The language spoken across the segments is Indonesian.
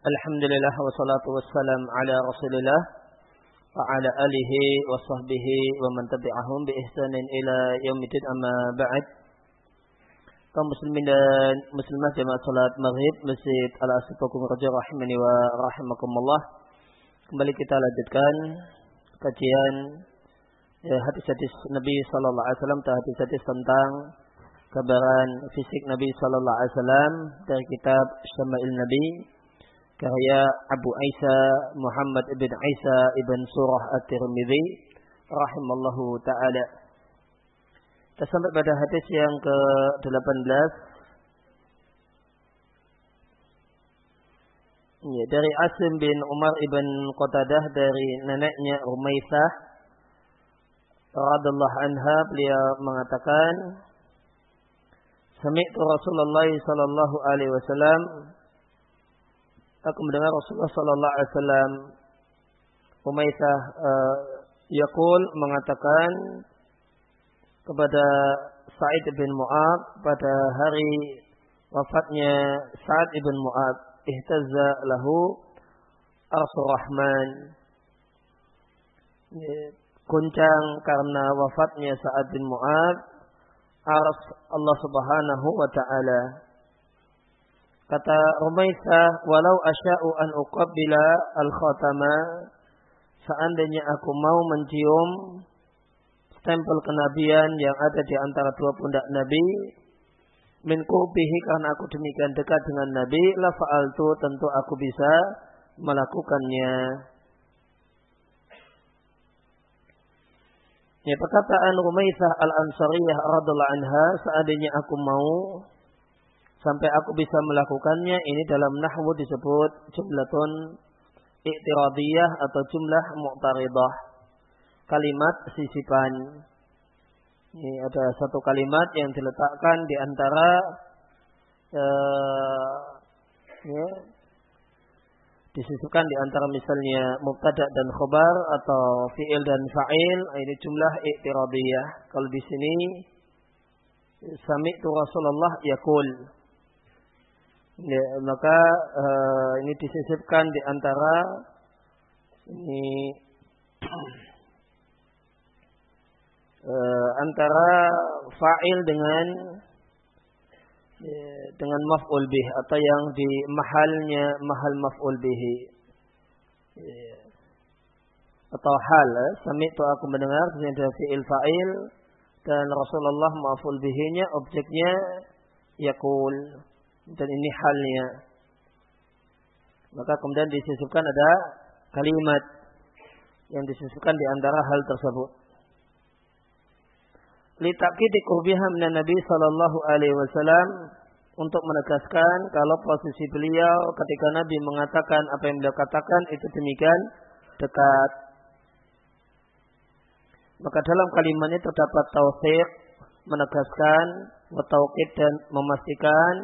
Alhamdulillah wassalatu wassalam ala Rasulillah wa ala alihi wa sahbihi wa man tabi'ahum bi ihsanin ila yaumil amma ba'd. Kaum muslimin dan muslimat jemaah salat Maghrib Masjid Al-Asfiqakum Raja rahimani wa rahimakumullah. Kembali kita lanjutkan kajian ya, hadis-hadis Nabi sallallahu alaihi wasallam hadis-hadis tentang kabaran fisik Nabi sallallahu alaihi wasallam dari kitab Syama'il Nabi karya Abu Isa Muhammad ibn Isa ibn Surah At-Tirmidzi rahimallahu taala. Kita sampai pada hadis yang ke-18 Ya, dari Asim bin Umar ibn Qatadah dari neneknya Umaisah radhiyallahu anha beliau mengatakan Sami'tu Rasulullah sallallahu alaihi wasallam aku mendengar Rasulullah sallallahu alaihi wasallam Umaisah uh, Yaqul mengatakan kepada Sa'id bin Mu'ad pada hari wafatnya Sa'id bin Mu'ad ihtazza lahu Arsul Rahman. Guncang karena wafatnya Sa'ad bin Mu'ad ars Allah Subhanahu wa taala Kata Rumaisah, walau asya'u an uqabbila al-khatama, seandainya aku mau mencium stempel kenabian yang ada di antara dua pundak Nabi, min kurbihi karena aku demikian dekat dengan Nabi, la fa'altu tentu aku bisa melakukannya. Ya perkataan Rumaisah al-Ansariyah radhiallahu anha, seandainya aku mau sampai aku bisa melakukannya ini dalam nahwu disebut jumlatun i'tiradiyah atau jumlah mu'taridah kalimat sisipan. Ini ada satu kalimat yang diletakkan di antara uh, ya, disisipkan di antara misalnya mubtada dan khobar atau fi'il dan fa'il. Ini jumlah i'tiradiyah. Kalau di sini sami'tu Rasulullah yaqul Ya, maka uh, ini disisipkan di antara ini uh, antara fa'il dengan ya, dengan maf'ul bih atau yang di mahalnya mahal maf'ul bihi. Ya. Atau hal, eh? sami itu aku mendengar ada fi'il fa'il dan Rasulullah maf'ul bihinya objeknya yakul dan ini halnya. Maka kemudian disisipkan ada kalimat yang disisipkan di antara hal tersebut. Litakidi kurbiha minan Nabi sallallahu alaihi wasallam untuk menegaskan kalau posisi beliau ketika Nabi mengatakan apa yang beliau katakan itu demikian dekat. Maka dalam kalimatnya terdapat tauhid menegaskan, bertauhid dan memastikan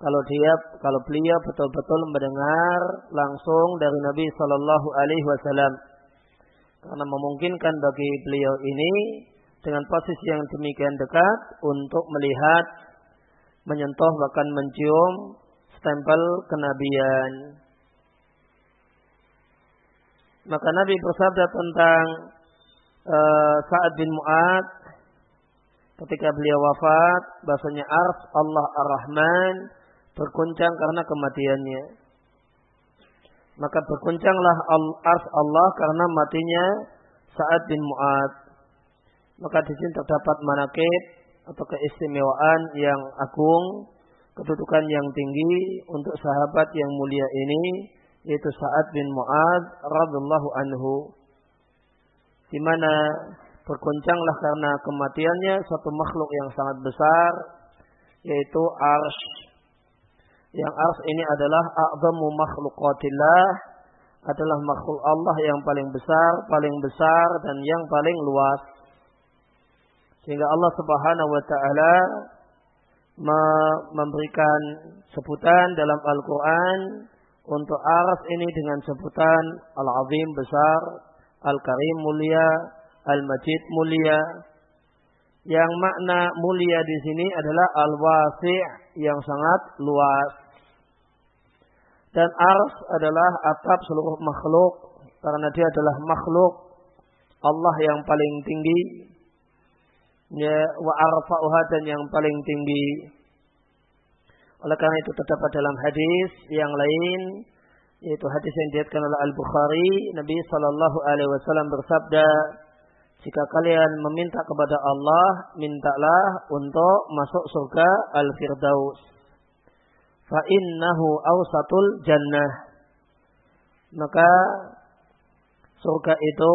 kalau dia kalau beliau betul-betul mendengar langsung dari Nabi Shallallahu Alaihi Wasallam. Karena memungkinkan bagi beliau ini dengan posisi yang demikian dekat untuk melihat menyentuh bahkan mencium stempel kenabian. Maka Nabi bersabda tentang uh, Sa'ad bin Mu'ad ketika beliau wafat bahasanya ars Allah ar-Rahman berguncang karena kematiannya. Maka berguncanglah ars Allah karena matinya saat bin Mu'ad. Maka di sini terdapat manakib atau keistimewaan yang agung, kedudukan yang tinggi untuk sahabat yang mulia ini yaitu Sa'ad bin Mu'ad radhiyallahu anhu di mana berguncanglah karena kematiannya satu makhluk yang sangat besar yaitu arsh yang ars ini adalah a'zamu makhluqatillah adalah makhluk Allah yang paling besar, paling besar dan yang paling luas. Sehingga Allah Subhanahu wa taala memberikan sebutan dalam Al-Qur'an untuk ars ini dengan sebutan Al-Azim besar, Al-Karim mulia, Al-Majid mulia. Yang makna mulia di sini adalah al-wasi' yang sangat luas. Dan ars adalah atap seluruh makhluk karena dia adalah makhluk Allah yang paling tinggi ya wa arfa'uha dan yang paling tinggi. Oleh karena itu terdapat dalam hadis yang lain yaitu hadis yang diriwayatkan oleh Al Bukhari Nabi Shallallahu Alaihi Wasallam bersabda jika kalian meminta kepada Allah mintalah untuk masuk surga Al Firdaus fa innahu awsatul jannah. Maka surga itu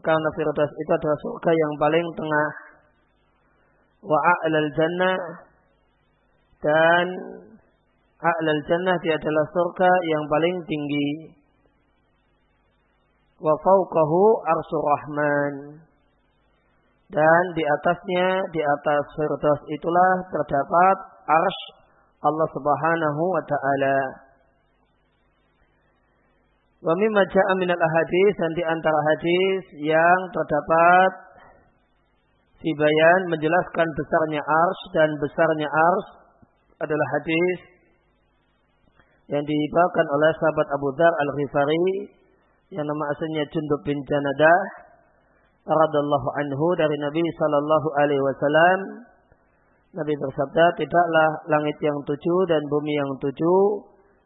karena Firdaus itu adalah surga yang paling tengah. Wa a'lal jannah. Dan a'lal jannah dia adalah surga yang paling tinggi. Wa fauqahu arsur rahman dan di atasnya di atas firdaus itulah terdapat ars Allah Subhanahu wa taala. Wa mimma ja'a minal ahadis dan di antara hadis yang terdapat di bayan menjelaskan besarnya ars dan besarnya ars adalah hadis yang dibawakan oleh sahabat Abu Dhar Al-Ghifari yang nama aslinya Jundub bin Janadah radallahu anhu dari Nabi sallallahu alaihi wasallam. Nabi bersabda tidaklah langit yang tujuh dan bumi yang tujuh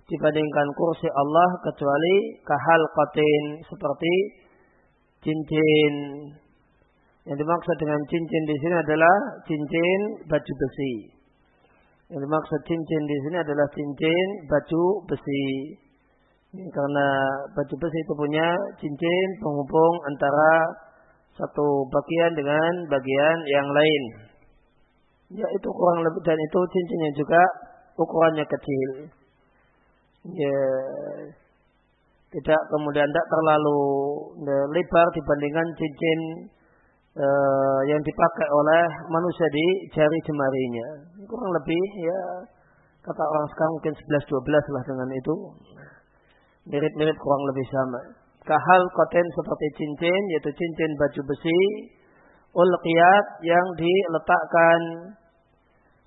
dibandingkan kursi Allah kecuali kahal kotin seperti cincin. Yang dimaksud dengan cincin di sini adalah cincin baju besi. Yang dimaksud cincin di sini adalah cincin baju besi. Ini karena baju besi itu punya cincin penghubung antara satu bagian dengan bagian yang lain. Ya itu kurang lebih dan itu cincinnya juga ukurannya kecil. Ya tidak kemudian tidak terlalu lebar dibandingkan cincin uh, yang dipakai oleh manusia di jari jemarinya. Kurang lebih ya kata orang sekarang mungkin 11-12 lah dengan itu. Mirip-mirip kurang lebih sama. Kahal koten seperti cincin, yaitu cincin baju besi. Ulqiyat yang diletakkan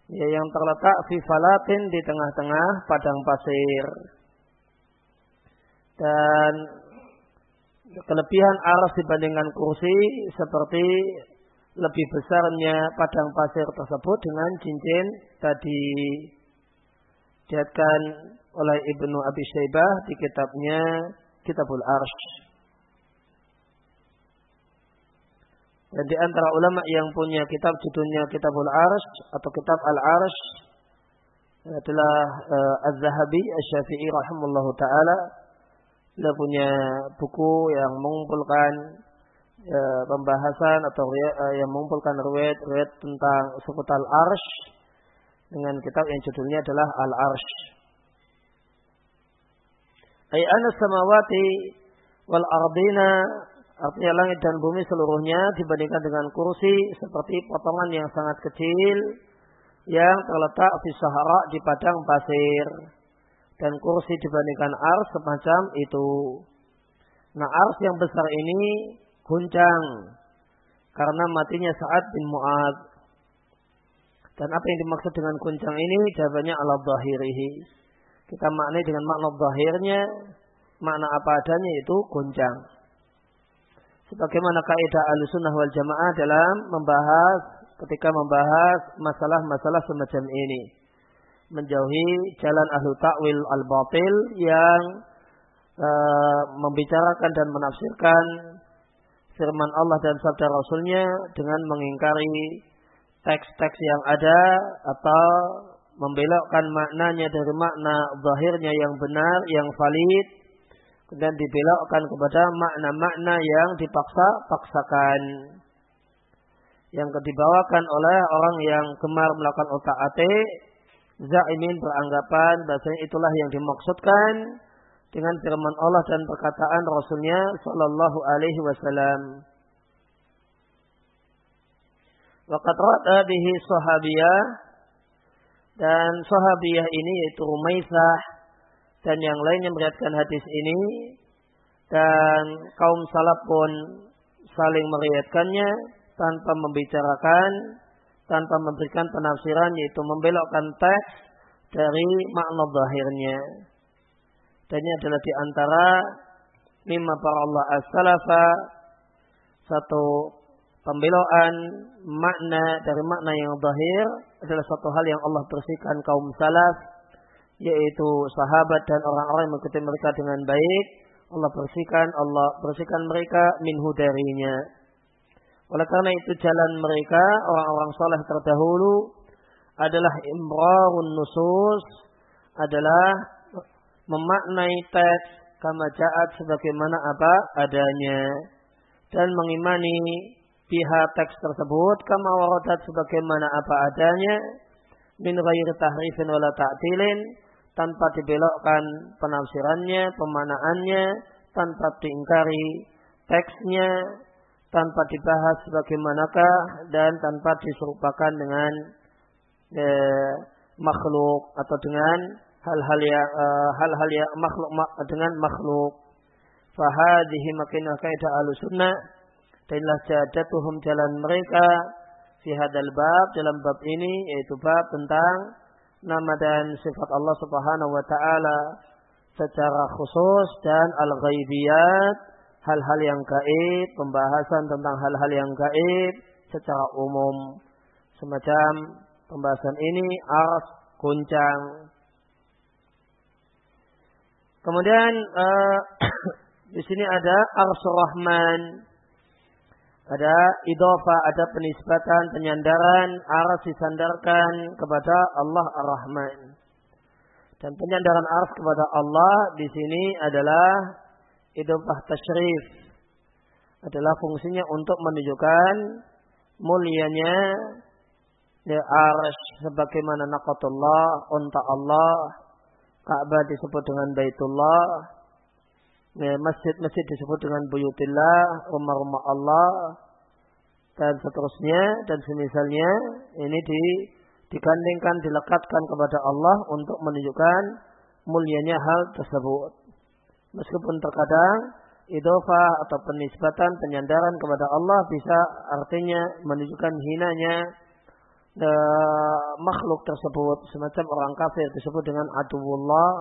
ya, yang terletak fi falatin di tengah-tengah padang pasir. Dan kelebihan aras dibandingkan kursi seperti lebih besarnya padang pasir tersebut dengan cincin tadi diatkan oleh Ibnu Abi Syaibah di kitabnya Kitabul Arsh. Dan di antara ulama yang punya kitab judulnya Kitabul Arsh atau Kitab Al Arsh adalah uh, Az-Zahabi Asy-Syafi'i rahimahullahu taala beliau punya buku yang mengumpulkan ya, pembahasan atau uh, yang mengumpulkan riwayat-riwayat tentang seputar arsh dengan kitab yang judulnya adalah Al Arsh. Ay anas samawati wal ardina artinya langit dan bumi seluruhnya dibandingkan dengan kursi seperti potongan yang sangat kecil yang terletak di sahara di padang pasir dan kursi dibandingkan ars semacam itu. Nah ars yang besar ini guncang karena matinya saat bin Mu'ad. Dan apa yang dimaksud dengan guncang ini? Jawabannya ala zahirihi. Kita maknai dengan makna zahirnya, makna apa adanya itu guncang. Sebagaimana kaidah al-sunnah wal jamaah dalam membahas ketika membahas masalah-masalah semacam ini menjauhi jalan ahlu takwil al-batil yang uh, membicarakan dan menafsirkan firman Allah dan sabda Rasulnya dengan mengingkari teks-teks yang ada atau membelokkan maknanya dari makna zahirnya yang benar, yang valid, dan dibelokkan kepada makna-makna yang dipaksa-paksakan. Yang dibawakan oleh orang yang gemar melakukan otak-atik Zaimin beranggapan bahasanya itulah yang dimaksudkan dengan firman Allah dan perkataan Rasulnya Shallallahu Alaihi Wasallam. Waqat rada bihi sahabiyah dan sahabiyah ini yaitu Rumaisah dan yang lainnya meriatkan hadis ini dan kaum salaf pun saling meriatkannya tanpa membicarakan tanpa memberikan penafsiran yaitu membelokkan teks dari makna zahirnya. Dan ini adalah di antara mimma para Allah as-salafa satu pembeloan makna dari makna yang zahir adalah satu hal yang Allah bersihkan kaum salaf yaitu sahabat dan orang-orang yang mengikuti mereka dengan baik. Allah bersihkan Allah bersihkan mereka minhu darinya. Oleh karena itu jalan mereka orang-orang soleh terdahulu adalah imrarun nusus adalah memaknai teks kama ja'at sebagaimana apa adanya dan mengimani pihak teks tersebut kama waradat sebagaimana apa adanya min ghairi tahrifin wala ta'tilin tanpa dibelokkan penafsirannya, pemanaannya, tanpa diingkari teksnya, tanpa dibahas bagaimanakah dan tanpa diserupakan dengan eh, makhluk atau dengan hal-hal yang uh, hal-hal yang makhluk dengan makhluk. Fahadihi makinah kaidah al-sunnah dan jadatuhum jalan mereka fi hadal bab dalam bab ini yaitu bab tentang nama dan sifat Allah Subhanahu wa taala secara khusus dan al-ghaibiyat hal-hal yang gaib, pembahasan tentang hal-hal yang gaib secara umum. Semacam pembahasan ini ars guncang Kemudian uh, di sini ada Arsul Rahman. Ada idofa, ada penisbatan, penyandaran, ars disandarkan kepada Allah Ar-Rahman. Dan penyandaran ars kepada Allah di sini adalah idofah tashrif. Adalah fungsinya untuk menunjukkan mulianya ya ars sebagaimana naqatullah, unta Allah, Ka'bah disebut dengan Baitullah. Ya, masjid-masjid disebut dengan Buyutillah, rumah-rumah Allah, dan seterusnya, dan semisalnya. Ini di, digandingkan, dilekatkan kepada Allah untuk menunjukkan mulianya hal tersebut. Meskipun terkadang idofa atau penisbatan penyandaran kepada Allah bisa artinya menunjukkan hinanya makhluk tersebut semacam orang kafir disebut dengan aduwullah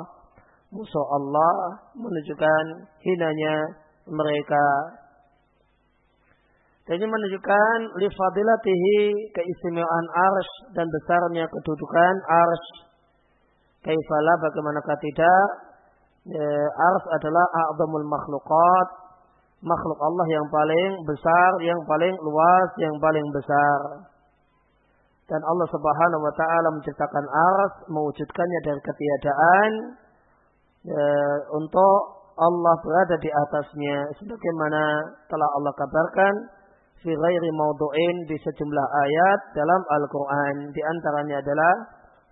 musuh Allah menunjukkan hinanya mereka. Dan ini menunjukkan lifadilatihi keistimewaan arsh dan besarnya kedudukan arsh kaifala bagaimanakah tidak? E, arsh adalah a'zamul makhlukat makhluk Allah yang paling besar yang paling luas yang paling besar. Dan Allah Subhanahu wa taala menciptakan ars, mewujudkannya dari ketiadaan e, untuk Allah berada di atasnya sebagaimana telah Allah kabarkan fi ghairi maudu'in di sejumlah ayat dalam Al-Qur'an. Di antaranya adalah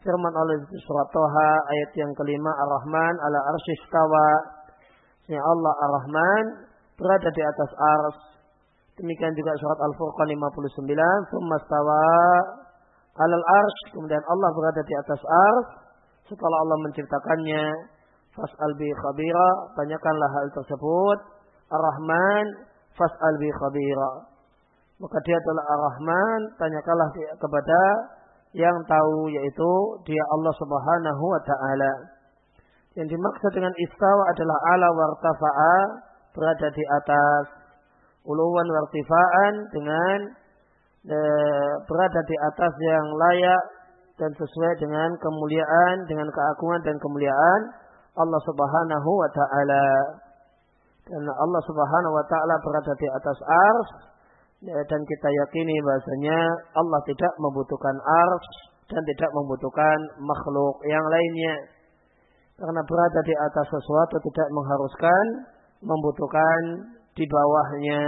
firman Allah di surat Toha ayat yang kelima Ar-Rahman ala arsyistawa. Allah Ar-Rahman berada di atas ars. Demikian juga surat Al-Furqan 59, "Tsumma stawa alal arsh kemudian Allah berada di atas arsh setelah Allah menciptakannya fas'al bi khabira. Tanyakanlah hal tersebut. Ar-rahman fas'al bi khabira. Maka dia adalah ar-rahman. Tanyakanlah kepada yang tahu yaitu dia Allah Subhanahu wa taala. Yang dimaksud dengan istawa adalah ala wartafa'a berada di atas. Uluwan wartifaan dengan e, berada di atas yang layak dan sesuai dengan kemuliaan, dengan keagungan dan kemuliaan Allah Subhanahu wa taala. Karena Allah Subhanahu wa taala berada di atas ars dan kita yakini bahasanya Allah tidak membutuhkan ars dan tidak membutuhkan makhluk yang lainnya. Karena berada di atas sesuatu tidak mengharuskan membutuhkan di bawahnya.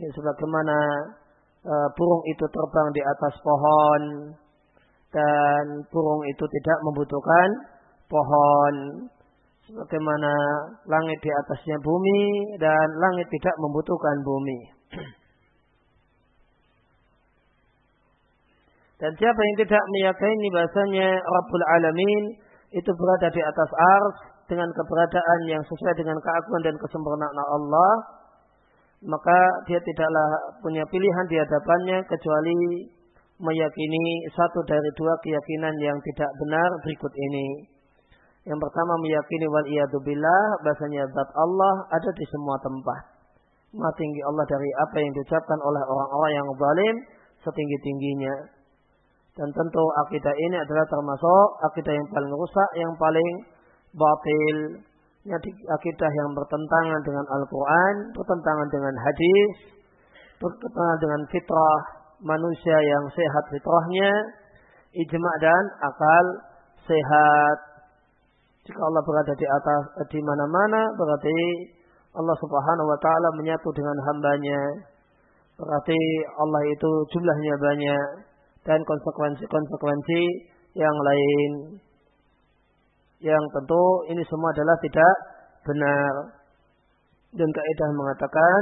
Ya, sebagaimana uh, burung itu terbang di atas pohon dan burung itu tidak membutuhkan pohon sebagaimana langit di atasnya bumi dan langit tidak membutuhkan bumi. Dan siapa yang tidak meyakini bahasanya Rabbul Alamin itu berada di atas ars dengan keberadaan yang sesuai dengan keagungan dan kesempurnaan Allah, maka dia tidaklah punya pilihan di hadapannya kecuali meyakini satu dari dua keyakinan yang tidak benar berikut ini. Yang pertama meyakini wal billah bahasanya zat Allah ada di semua tempat. Maha tinggi Allah dari apa yang diucapkan oleh orang-orang yang zalim setinggi-tingginya. Dan tentu akidah ini adalah termasuk akidah yang paling rusak, yang paling batil. Akidah yang bertentangan dengan Al-Quran, bertentangan dengan hadis, bertentangan dengan fitrah manusia yang sehat fitrahnya, ijma dan akal sehat. Jika Allah berada di atas di mana-mana berarti Allah Subhanahu wa taala menyatu dengan hambanya. Berarti Allah itu jumlahnya banyak dan konsekuensi-konsekuensi yang lain. Yang tentu ini semua adalah tidak benar. Dan kaidah mengatakan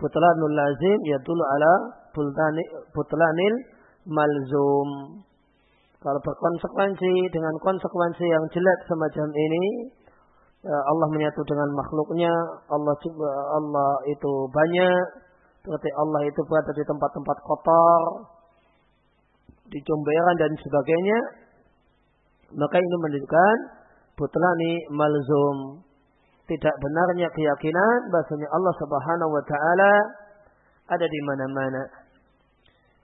butlanul lazim yadullu ala butlanil malzum. Kalau berkonsekuensi dengan konsekuensi yang jelek semacam ini, ya, Allah menyatu dengan makhluknya, Allah Allah itu banyak, berarti Allah itu berada di tempat-tempat kotor, di comberan dan sebagainya, maka ini menunjukkan butlani malzum. Tidak benarnya keyakinan bahasanya Allah Subhanahu wa taala ada di mana-mana.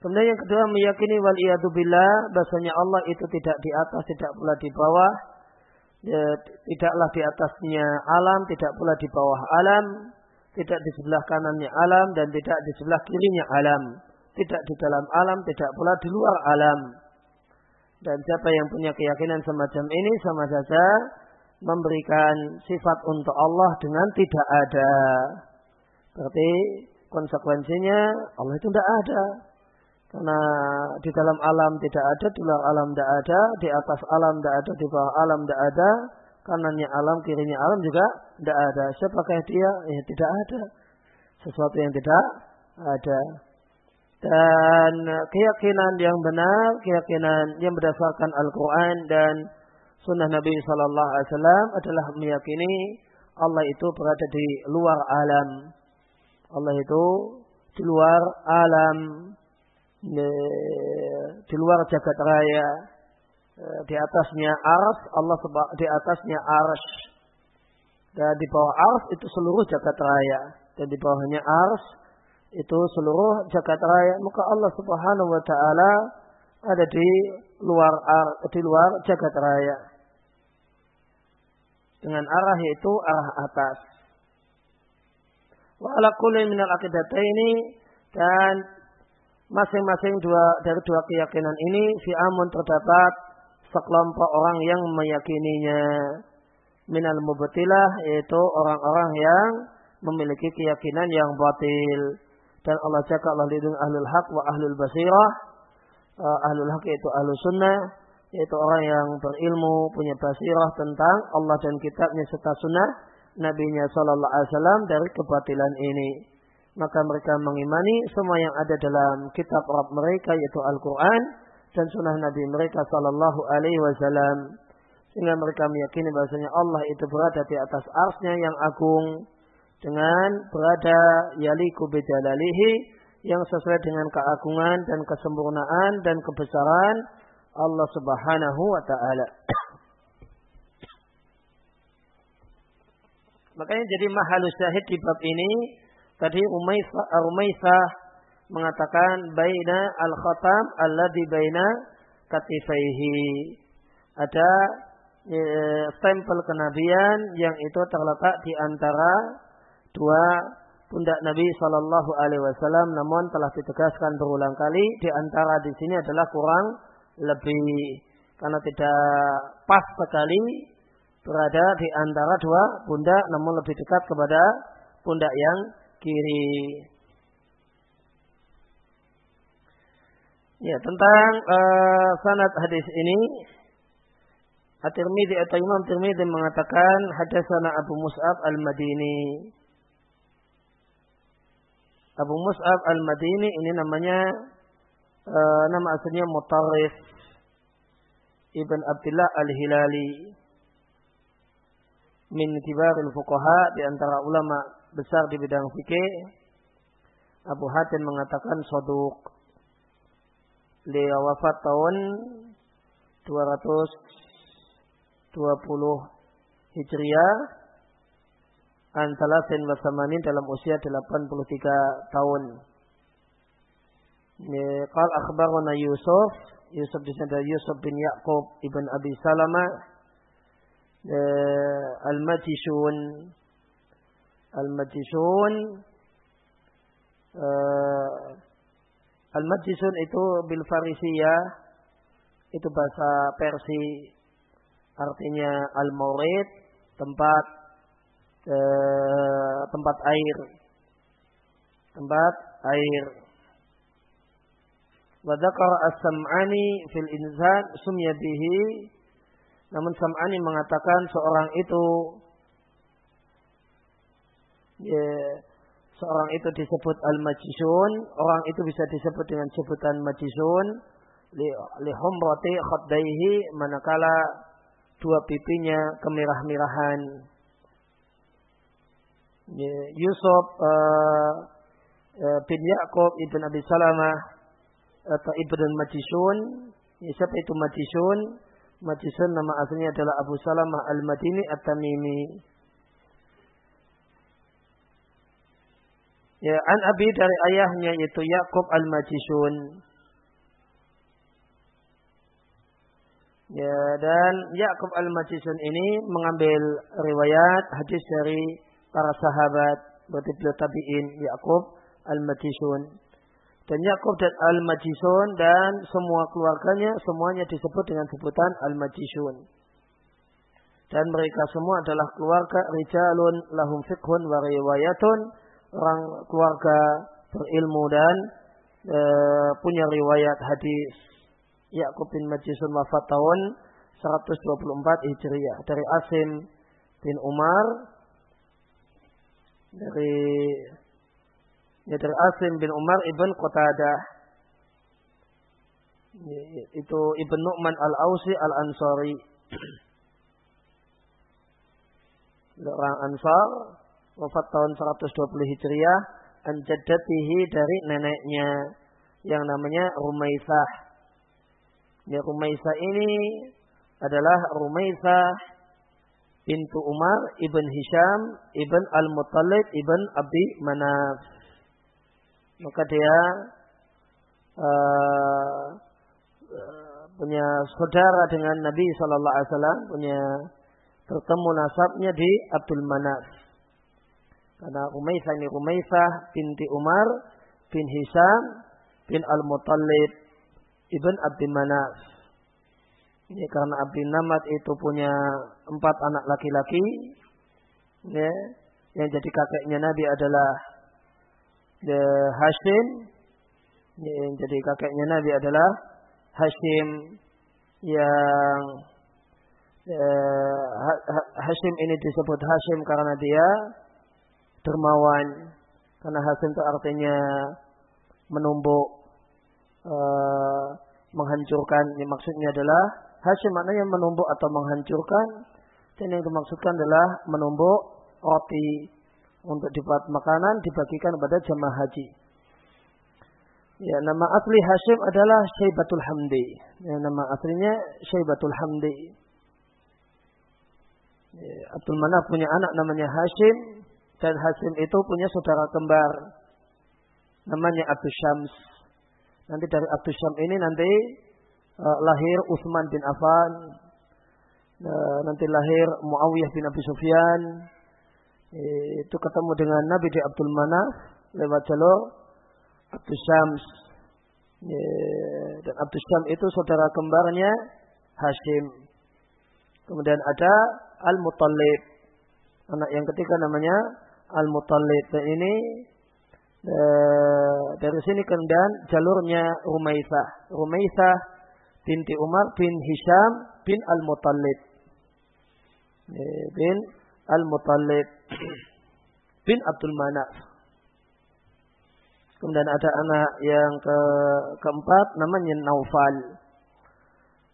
Kemudian yang kedua meyakini wal billah bahasanya Allah itu tidak di atas, tidak pula di bawah. Ya, tidaklah di atasnya alam, tidak pula di bawah alam, tidak di sebelah kanannya alam dan tidak di sebelah kirinya alam. Tidak di dalam alam, tidak pula di luar alam. Dan siapa yang punya keyakinan semacam ini sama saja memberikan sifat untuk Allah dengan tidak ada. Berarti konsekuensinya Allah itu tidak ada. Karena di dalam alam tidak ada, di luar alam tidak ada, di atas alam tidak ada, di bawah alam tidak ada, kanannya alam, kirinya alam juga tidak ada. Siapakah dia? Ya tidak ada. Sesuatu yang tidak ada. Dan keyakinan yang benar, keyakinan yang berdasarkan Al-Quran dan Sunnah Nabi Sallallahu Alaihi Wasallam adalah meyakini Allah itu berada di luar alam. Allah itu di luar alam, di luar jagat raya, di atasnya ars, Allah di atasnya ars. Dan di bawah ars itu seluruh jagat raya. Dan di bawahnya ars itu seluruh jagat raya. Maka Allah subhanahu wa ta'ala ada di luar di luar jagat raya dengan arah yaitu arah atas. Wa ala kulli minal ini dan masing-masing dua dari dua keyakinan ini fi amun terdapat sekelompok orang yang meyakininya. Minal mubtilah yaitu orang-orang yang memiliki keyakinan yang batil. Dan Allah jaga Allah lindung ahlul haq wa ahlul basirah. Uh, ahlul haq yaitu ahlul sunnah yaitu orang yang berilmu, punya basirah tentang Allah dan kitabnya serta sunnah Nabi-Nya Sallallahu Alaihi Wasallam dari kebatilan ini. Maka mereka mengimani semua yang ada dalam kitab Rabb mereka yaitu Al-Quran dan sunnah Nabi mereka Sallallahu Alaihi Wasallam. Sehingga mereka meyakini bahasanya Allah itu berada di atas arsnya yang agung dengan berada yaliku bijalalihi yang sesuai dengan keagungan dan kesempurnaan dan kebesaran Allah Subhanahu wa taala. Makanya jadi mahalus syahid di bab ini tadi Umaisah Umaisah mengatakan baina al-khatam alladhi baina katifaihi. Ada e, stempel kenabian yang itu terletak di antara dua pundak Nabi Shallallahu Alaihi Wasallam, namun telah ditegaskan berulang kali di antara di sini adalah kurang lebih karena tidak pas sekali berada di antara dua pundak namun lebih dekat kepada pundak yang kiri. Ya, tentang uh, sanad hadis ini At-Tirmidzi atau Imam Tirmidzi mengatakan hadasana Abu Mus'ab Al-Madini. Abu Mus'ab Al-Madini ini namanya uh, nama aslinya Mutarrif Ibn Abdullah Al-Hilali min kibaril fuqaha di antara ulama besar di bidang fikih Abu Hatim mengatakan soduk dia wafat tahun 200 Hijriah Antalasin wasamanin dalam usia 83 tahun. Qal akhbarana Yusuf Yusuf di sana Yusuf bin Yaqub ibn Abi Salama Al-Majishun Al-Majishun. Al-Majishun itu bil Farisiyah itu bahasa Persi. Artinya al-maurid tempat eh, tempat air. Tempat air. Wa as-sam'ani fil inzan sumya bihi. Namun Sam'ani mengatakan seorang itu ya, seorang itu disebut al-majisun orang itu bisa disebut dengan sebutan majisun li, li humrati khaddaihi manakala dua pipinya kemerah-merahan. Ya, Yusuf uh, bin Yaakob ibn Abi Salamah atau ibn Majisun. Ya, siapa itu Majisun? Majisun nama aslinya adalah Abu Salamah al-Madini at-Tamimi. Ya, an Abi dari ayahnya yaitu Yaakob al-Majisun. Ya, dan Yakub al-Majisun ini mengambil riwayat hadis dari para sahabat berarti beliau tabi'in Yakub al-Majisun. Dan Yakub dan al-Majisun dan semua keluarganya semuanya disebut dengan sebutan al-Majisun. Dan mereka semua adalah keluarga rijalun lahum fikhun wa riwayatun orang keluarga berilmu dan e, punya riwayat hadis. Yakub bin Majisun wafat tahun 124 Hijriah. Dari Asim bin Umar dari ya dari Asim bin Umar ibn Qatadah. Itu Ibn Nu'man al-Ausi al-Ansari. Orang Ansar wafat tahun 120 Hijriah anjadatihi dari neneknya yang namanya Rumaisah Ya Rumaisa ini adalah Rumaisa pintu Umar ibn Hisham ibn Al-Muttalib ibn Abi Manaf. Maka dia uh, punya saudara dengan Nabi Shallallahu Alaihi Wasallam, punya bertemu nasabnya di Abdul Manaf. Karena Rumaisa ini Rumaisa binti Umar bin Hisham bin Al-Muttalib ibn Abdi Manaf. Ini karena Abdi Namat itu punya empat anak laki-laki. Ya, yang jadi kakeknya Nabi adalah the Hashim. Ya, yang jadi kakeknya Nabi adalah Hashim yang ya, Hashim ini disebut Hashim karena dia dermawan. Karena Hashim itu artinya menumbuk uh, menghancurkan. Ini maksudnya adalah Hashim maknanya menumbuk atau menghancurkan. Dan yang dimaksudkan adalah menumbuk roti untuk dibuat makanan dibagikan kepada jemaah haji. Ya, nama asli Hashim adalah Syaibatul Hamdi. Ya, nama aslinya Syaibatul Hamdi. Ya, Abdul Manaf punya anak namanya Hashim dan Hashim itu punya saudara kembar namanya Abdul Syams. Nanti dari Abdul Syam ini nanti uh, lahir Utsman bin Affan. Uh, nanti lahir Muawiyah bin Abi Sufyan. Uh, itu ketemu dengan Nabi di Abdul Manaf lewat jalur Abdul Syams. Dan Abdul Syam itu saudara kembarnya Hashim. Kemudian ada Al-Muttalib. Anak yang ketiga namanya Al-Muttalib. Dan ini Eh, dari sini kemudian jalurnya Rumaisah. Rumaisah binti Umar bin Hisham bin Al-Muttalib. Eh, bin Al-Muttalib bin Abdul Manaf. Kemudian ada anak yang ke keempat namanya Naufal.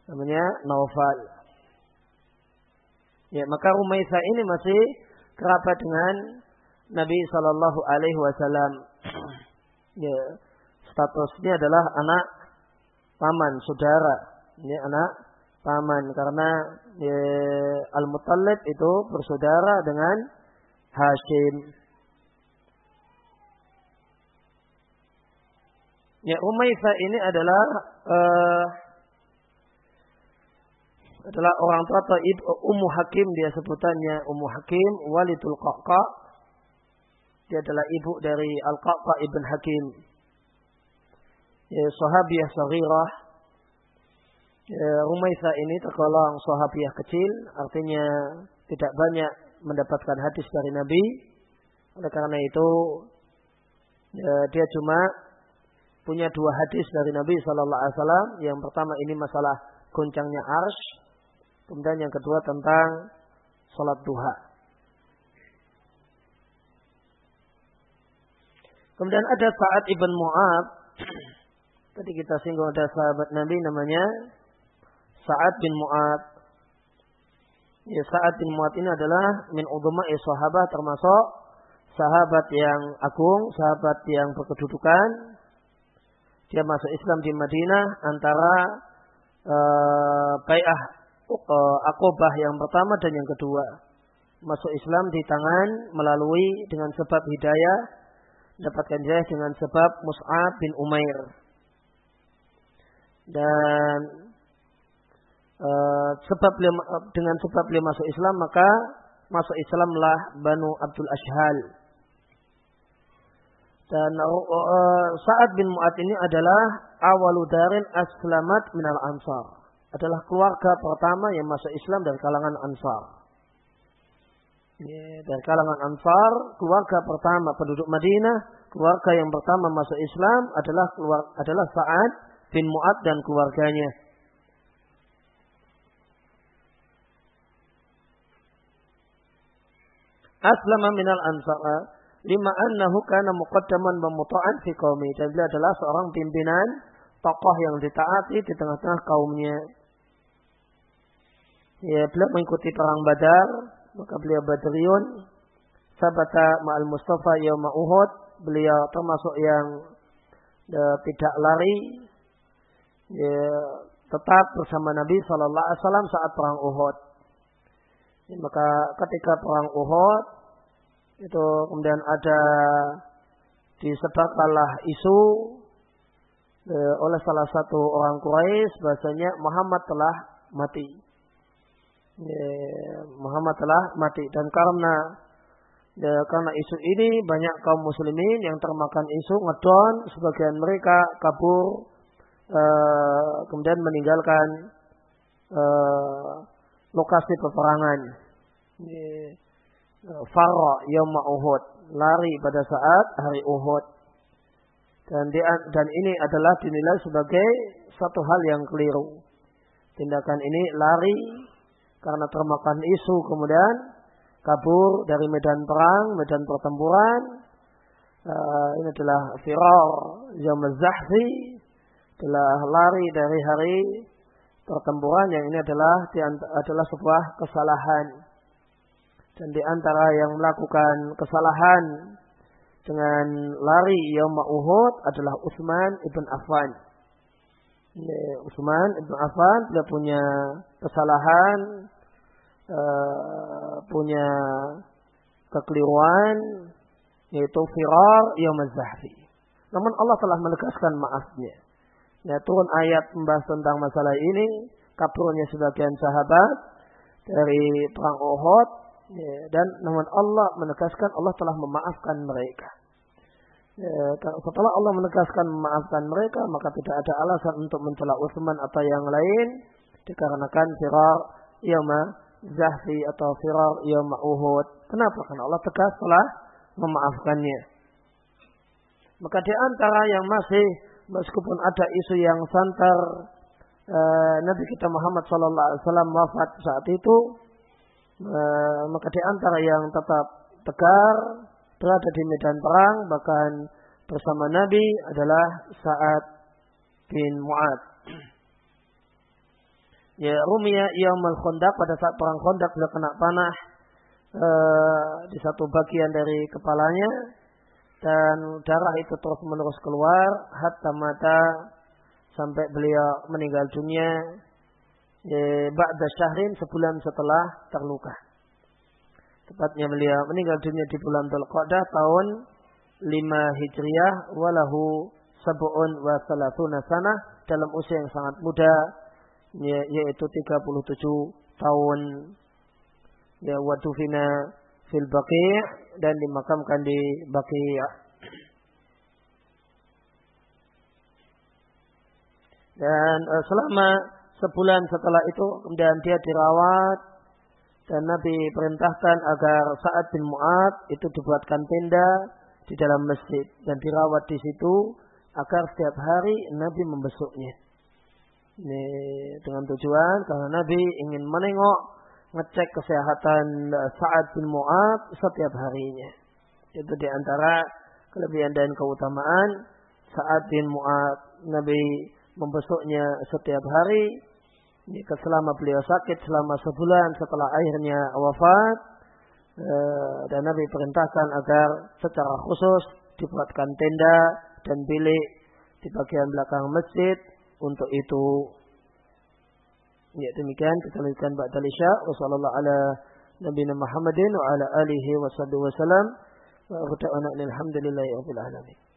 Namanya Naufal. Ya, maka Rumaisah ini masih kerabat dengan Nabi Shallallahu Alaihi Wasallam. Ya, statusnya adalah anak paman, saudara. Ini anak paman karena ya, Al-Muttalib itu bersaudara dengan Hashim. Ya Umaisa ini adalah uh, adalah orang tua atau ibu Ummu Hakim dia sebutannya Ummu Hakim Walidul Qaqa. Dia adalah ibu dari Al-Qaqa ibn Hakim. Ya, sahabiah. Ya, Rumaisa ini tergolong sahabiah kecil, artinya tidak banyak mendapatkan hadis dari Nabi. Oleh karena itu, ya, dia cuma punya dua hadis dari Nabi Shallallahu Alaihi Wasallam. Yang pertama ini masalah goncangnya arsh, kemudian yang kedua tentang sholat duha. Kemudian ada saat ibn Mu'ad. Tadi kita singgung ada sahabat Nabi namanya Sa'ad bin Mu'ad. Ya, Sa'ad bin Mu'ad ini adalah min udhuma'i sahabat termasuk sahabat yang agung, sahabat yang berkedudukan. Dia masuk Islam di Madinah antara uh, Bai'ah uh, Akobah yang pertama dan yang kedua. Masuk Islam di tangan melalui dengan sebab hidayah. Dapatkan hidayah dengan sebab Mus'ab bin Umair. Dan uh, sebab dengan sebab beliau masuk Islam maka masuk Islamlah Banu Abdul Ashhal. Dan uh, Sa'ad bin Mu'ad ini adalah awaludarin aslamat minal ansar adalah keluarga pertama yang masuk Islam dari kalangan Ansar. Dari kalangan Ansar, keluarga pertama penduduk Madinah, keluarga yang pertama masuk Islam adalah keluar, adalah Sa'ad bin Mu'ad dan keluarganya. Aslama minal ansar lima annahu kana muqaddaman wa muta'an fi qaumi. Dan beliau adalah seorang pimpinan tokoh yang ditaati di tengah-tengah kaumnya. Ya, beliau mengikuti perang Badar, maka beliau Badriun. Sabata ma'al Mustafa yauma Uhud, beliau termasuk yang ya, tidak lari ya, tetap bersama Nabi Shallallahu Alaihi Wasallam saat perang Uhud. Ya, maka ketika perang Uhud itu kemudian ada disebarkanlah isu ya, oleh salah satu orang Quraisy bahasanya Muhammad telah mati Muhammad telah mati. Dan karena ya, karena isu ini banyak kaum muslimin yang termakan isu ngedon sebagian mereka kabur uh, kemudian meninggalkan uh, lokasi peperangan. Farra Yoma Uhud lari pada saat hari Uhud. Dan di, dan ini adalah dinilai sebagai satu hal yang keliru. Tindakan ini lari karena termakan isu kemudian kabur dari medan perang, medan pertempuran. Uh, ini adalah firar Yom Zahfi telah lari dari hari pertempuran yang ini adalah adalah sebuah kesalahan dan di antara yang melakukan kesalahan dengan lari Yom Uhud adalah Utsman ibn Affan. Utsman ibn Affan dia punya kesalahan, uh, punya kekeliruan, yaitu firar yang zahfi. Namun Allah telah menegaskan maafnya. Ya, turun ayat membahas tentang masalah ini, kaburnya sebagian sahabat dari perang Uhud, ya, dan namun Allah menegaskan Allah telah memaafkan mereka. Ya, setelah Allah menegaskan memaafkan mereka, maka tidak ada alasan untuk mencela Utsman atau yang lain dikarenakan firar yama zahfi atau firar yama uhud. Kenapa? Karena Allah tegas telah memaafkannya. Maka di antara yang masih meskipun ada isu yang santer eh, Nabi kita Muhammad Sallallahu Alaihi Wasallam wafat saat itu, eh, maka di antara yang tetap tegar berada di medan perang bahkan bersama Nabi adalah saat bin Mu'ad. Ya, Rumia Yaumal Khandaq pada saat perang Khandaq beliau kena panah uh, di satu bagian dari kepalanya dan darah itu terus menerus keluar hatta mata sampai beliau meninggal dunia ba'da syahrin sebulan setelah terluka. Tepatnya beliau meninggal dunia di bulan Dzulqa'dah tahun 5 Hijriah walahu sab'un wa salatuna sana dalam usia yang sangat muda yaitu 37 tahun ya wadufina fil baqi' dan dimakamkan di Baqi' dan uh, selama sebulan setelah itu kemudian dia dirawat dan Nabi perintahkan agar saat bin Mu'ad itu dibuatkan tenda di dalam masjid dan dirawat di situ agar setiap hari Nabi membesuknya. Ini dengan tujuan karena Nabi ingin menengok ngecek kesehatan Sa'ad bin Mu'ad setiap harinya. Itu di antara kelebihan dan keutamaan Sa'ad bin Mu'ad. Nabi membesuknya setiap hari. Selama beliau sakit selama sebulan setelah akhirnya wafat. Eh, dan Nabi perintahkan agar secara khusus dibuatkan tenda dan bilik di bagian belakang masjid untuk itu. Ya demikian kita lanjutkan ba'dal isya. Wassalamualaikum ala Nabi Muhammadin wa ala alihi wa sallam. Wa alhamdulillahi rabbil alamin.